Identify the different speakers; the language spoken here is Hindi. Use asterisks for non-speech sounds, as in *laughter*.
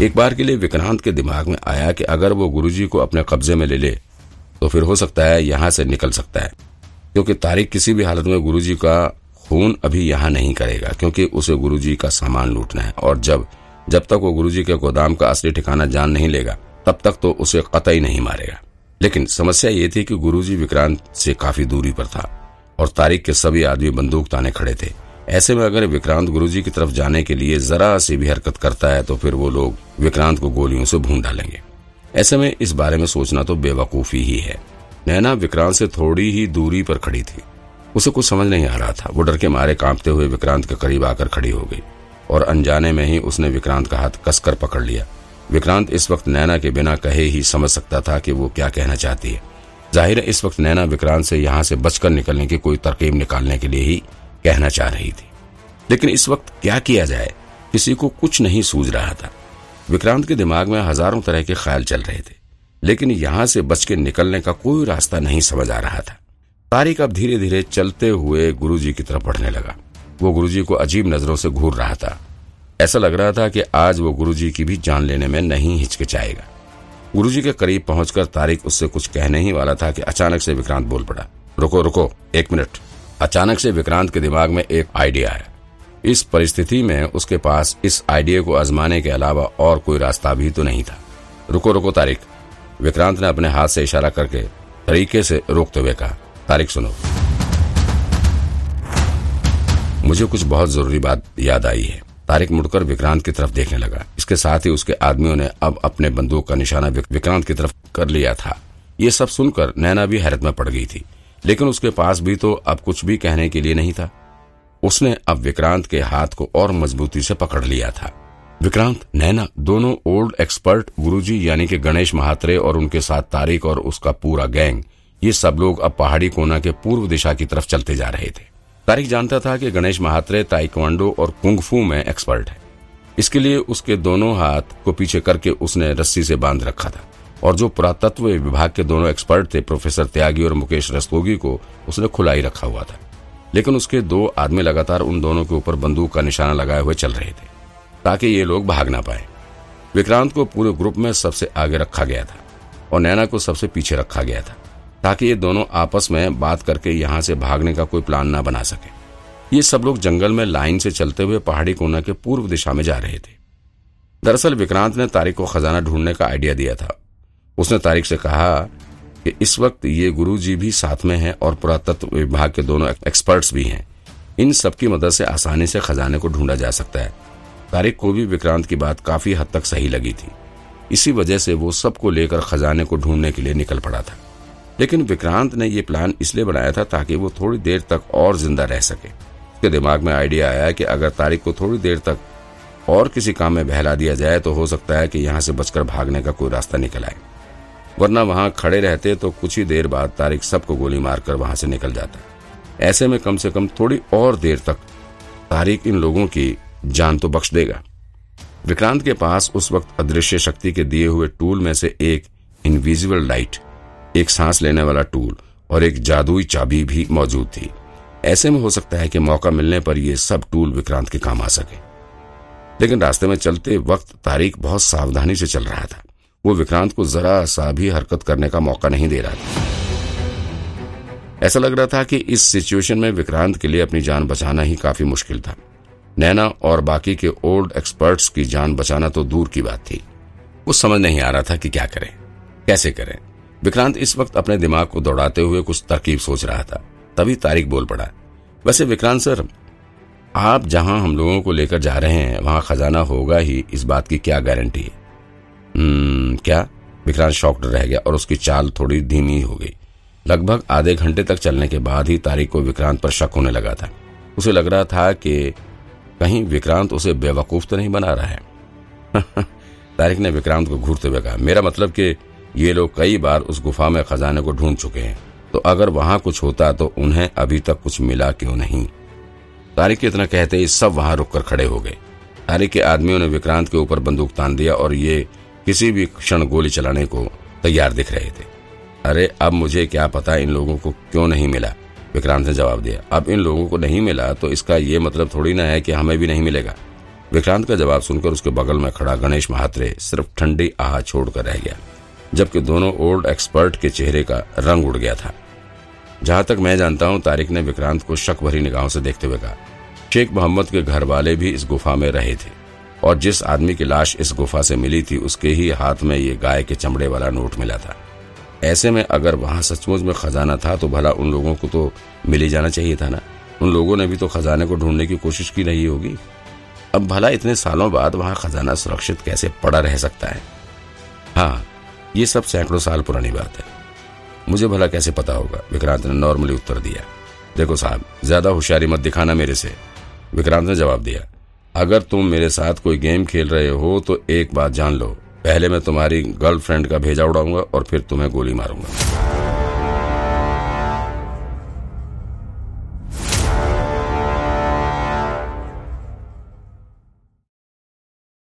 Speaker 1: एक बार के लिए विक्रांत के दिमाग में आया कि अगर वो गुरुजी को अपने कब्जे में ले ले तो फिर हो सकता है यहाँ से निकल सकता है। क्योंकि तारिक किसी भी हालत में गुरुजी का खून अभी यहाँ नहीं करेगा, क्योंकि उसे गुरुजी का सामान लूटना है। और जब जब तक वो गुरुजी के गोदाम का असली ठिकाना जान नहीं लेगा, तब तक तो उसे कतई नहीं मारेगा। लेकिन समस्या ये थी कि गुरुजी विक्रांत से काफ़ी दूरी पर था, और तारिक के सभी आदमी बंदूक ताने खड़े थे। ऐसे में अगर विक्रांत गुरुजी की तरफ़ जाने के लिए जरा सी भी हरकत करता है तो फिर वो लोग विक्रांत को गोलियों से भून डालेंगे। ऐसे में इस बारे में सोचना तो बेवकूफ़ी ही है। नैना विक्रांत से थोड़ी ही दूरी पर खड़ी थी। उसे कुछ समझ नहीं आ रहा था। वो डर के मारे कांपते हुए विक्रांत के करीब आकर खड़ी हो गई और अनजाने में ही उसने विक्रांत का हाथ कसकर पकड़ लिया। विक्रांत इस वक्त नैना के बिना कहे ही समझ सकता था कि वो क्या कहना चाहती है। ज़ाहिर है इस वक्त नैना विक्रांत से यहाँ से बचकर निकलने की कोई तरकीब निकालने के लिए ही कहना चाह रही थी। लेकिन इस वक्त क्या किया जाए? किसी को कुछ नहीं सूझ रहा था। विक्रांत के दिमाग में हज़ारों तरह के ख्याल चल रहे थे, लेकिन यहाँ से बच के निकलने का कोई रास्ता नहीं समझ आ रहा था। तारिक अब धीरे धीरे चलते हुए गुरुजी की तरफ़ बढ़ने लगा। वो गुरुजी को अजीब नज़रों से घूर रहा था। ऐसा लग रहा था कि आज वो गुरुजी की भी जान लेने में नहीं हिचकिचाएगा। गुरुजी के करीब पहुंचकर तारिक उससे कुछ कहने ही वाला था कि अचानक से विक्रांत बोल पड़ा, रुको रुको, एक मिनट। अचानक से विक्रांत के दिमाग में एक आइडिया आया। इस परिस्थिति में उसके पास इस आइडिया को आजमाने के अलावा और कोई रास्ता भी तो नहीं था। रुको रुको तारिक। विक्रांत ने अपने हाथ से इशारा करके तरीके से रोकते हुए कहा, तारिक सुनो। मुझे कुछ बहुत ज़रूरी बात याद आई है। तारिक मुड़कर विक्रांत की तरफ़ देखने लगा। इसके साथ ही उसके आदमियों ने अब अपने बंदूक का निशाना विक्रांत की तरफ़ कर लिया था। ये सब सुनकर नैना भी हैरत में पड़ गई थी। लेकिन उसके पास भी तो अब कुछ भी कहने के लिए नहीं था। उसने अब विक्रांत के हाथ को और मजबूती से पकड़ लिया था। विक्रांत, नैना, दोनों ओल्ड एक्सपर्ट गुरुजी यानी कि गणेश महात्रे और उनके साथ तारिक और उसका पूरा गैंग, ये सब लोग अब पहाड़ी कोना के पूर्व दिशा की तरफ़ चलते जा रहे थे। तारिक जानता था कि गणेश महात्रे ताइक्वांडो और कुंगफू में एक्सपर्ट है। इसके लिए उसके दोनों हाथ को पीछे करके उसने रस्सी से बाँध रखा था। और जो पुरातत्व विभाग के दोनों एक्सपर्ट थे, प्रोफेसर त्यागी और मुकेश रस्तोगी को उसने खुला ही रखा हुआ था। लेकिन उसके दो आदमी लगातार उन दोनों के ऊपर बंदूक का निशाना लगाए हुए चल रहे थे, ताकि ये लोग भाग ना पाए। विक्रांत को पूरे ग्रुप में सबसे आगे रखा गया था और नैना को सबसे पीछे रखा गया था, ताकि ये दोनों आपस में बात करके यहाँ से भागने का कोई प्लान ना बना सके। ये सब लोग जंगल में लाइन से चलते हुए पहाड़ी कोना के पूर्व दिशा में जा रहे थे। दरअसल विक्रांत ने तारिक को खजाना ढूँढने का आइडिया दिया था। उसने तारिक से कहा कि इस वक्त ये गुरु जी भी साथ में हैं और पुरातत्व विभाग के दोनों एक्सपर्ट्स भी हैं। इन सबकी मदद से आसानी से खजाने को ढूंढा जा सकता है। तारिक को भी विक्रांत की बात काफ़ी हद तक सही लगी थी। इसी वजह से वो सबको लेकर खजाने को ढूँढने के लिए निकल पड़ा था। लेकिन विक्रांत ने यह प्लान इसलिए बनाया था ताकि वो थोड़ी देर तक और ज़िंदा रह सके। उसके दिमाग में आइडिया आया कि अगर तारिक को थोड़ी देर तक और किसी काम में बहला दिया जाए तो हो सकता है कि यहाँ से बचकर भागने का कोई रास्ता निकल आए। वरना वहाँ खड़े रहते तो कुछ ही देर बाद तारिक सबको गोली मारकर वहाँ से निकल जाता। ऐसे में कम से कम थोड़ी और देर तक तारिक इन लोगों की जान तो बख्श देगा। विक्रांत के पास उस वक्त अदृश्य शक्ति के दिए हुए टूल में से एक इनविजिबल लाइट एक सांस लेने वाला टूल और एक जादुई चाबी भी मौजूद थी। ऐसे में हो सकता है कि मौका मिलने पर यह सब टूल विक्रांत के काम आ सके। लेकिन रास्ते में चलते वक्त तारीख बहुत सावधानी से चल रहा था। वो विक्रांत को जरा सा भी हरकत करने का मौका नहीं दे रहा था। ऐसा लग रहा था कि इस सिचुएशन में विक्रांत के लिए अपनी जान बचाना ही काफ़ी मुश्किल था। नैना और बाकी के ओल्ड एक्सपर्ट्स की जान बचाना तो दूर की बात थी। कुछ समझ नहीं आ रहा था कि क्या करें, कैसे करें। विक्रांत इस वक्त अपने दिमाग को दौड़ाते हुए कुछ तरकीब सोच रहा था। तभी तारिक बोल पड़ा, वैसे विक्रांत सर, आप जहाँ हम लोगों को लेकर जा रहे हैं, वहाँ खजाना होगा ही, इस बात की क्या गारंटी है? क्या? विक्रांत शॉक्ड रह गया और उसकी चाल थोड़ी धीमी हो गई। लगभग आधे घंटे तक चलने के बाद ही तारिक को विक्रांत पर शक होने लगा था। उसे लग रहा था कि कहीं विक्रांत उसे बेवकूफ़ तो नहीं बना रहा है। *laughs* तारिक ने विक्रांत को घूरते हुए कहा, मेरा मतलब कि ये लोग कई बार उस गुफा में खजाने को ढूंढ चुके हैं। तो अगर वहाँ कुछ होता तो उन्हें अभी तक कुछ मिला क्यों नहीं? तारिक इतना कहते ही सब वहाँ रुककर खड़े हो गए। तारिक के आदमियों ने विक्रांत के ऊपर बंदूक तान दिया और ये किसी भी क्षण गोली चलाने को तैयार दिख रहे थे। अरे, अब मुझे क्या पता इन लोगों को क्यों नहीं मिला? विक्रांत ने जवाब दिया, अब इन लोगों को नहीं मिला तो इसका ये मतलब थोड़ी ना है कि हमें भी नहीं मिलेगा। विक्रांत का जवाब सुनकर उसके बगल में खड़ा गणेश महात्रे सिर्फ़ ठंडी आह छोड़कर रह गया, जबकि दोनों ओल्ड एक्सपर्ट के चेहरे का रंग उड़ गया था। जहाँ तक मैं जानता हूँ, तारिक ने विक्रांत को शक भरी निगाहों से देखते हुए कहा, शेख मोहम्मद के घर वाले भी इस गुफा में रहे थे। और जिस आदमी की लाश इस गुफा से मिली थी, उसके ही हाथ में ये गाय के चमड़े वाला नोट मिला था। ऐसे में अगर वहाँ सचमुच में खजाना था तो भला उन लोगों को तो मिल जाना चाहिए था ना? उन लोगों ने भी तो खजाने को ढूँढने की कोशिश की नहीं होगी। अब भला इतने सालों बाद वहाँ खजाना सुरक्षित कैसे पड़ा रह सकता है? हाँ ये सब सैकड़ों साल पुरानी बात है। मुझे भला कैसे पता होगा? विक्रांत ने नॉर्मली उत्तर दिया। देखो साहब, ज़्यादा होशियारी मत दिखाना मेरे से। विक्रांत ने जवाब दिया अगर तुम मेरे साथ कोई गेम खेल रहे हो तो एक बात जान लो। पहले मैं तुम्हारी गर्लफ्रेंड का भेजा उड़ाऊँगा और फिर तुम्हें गोली मारूँगा।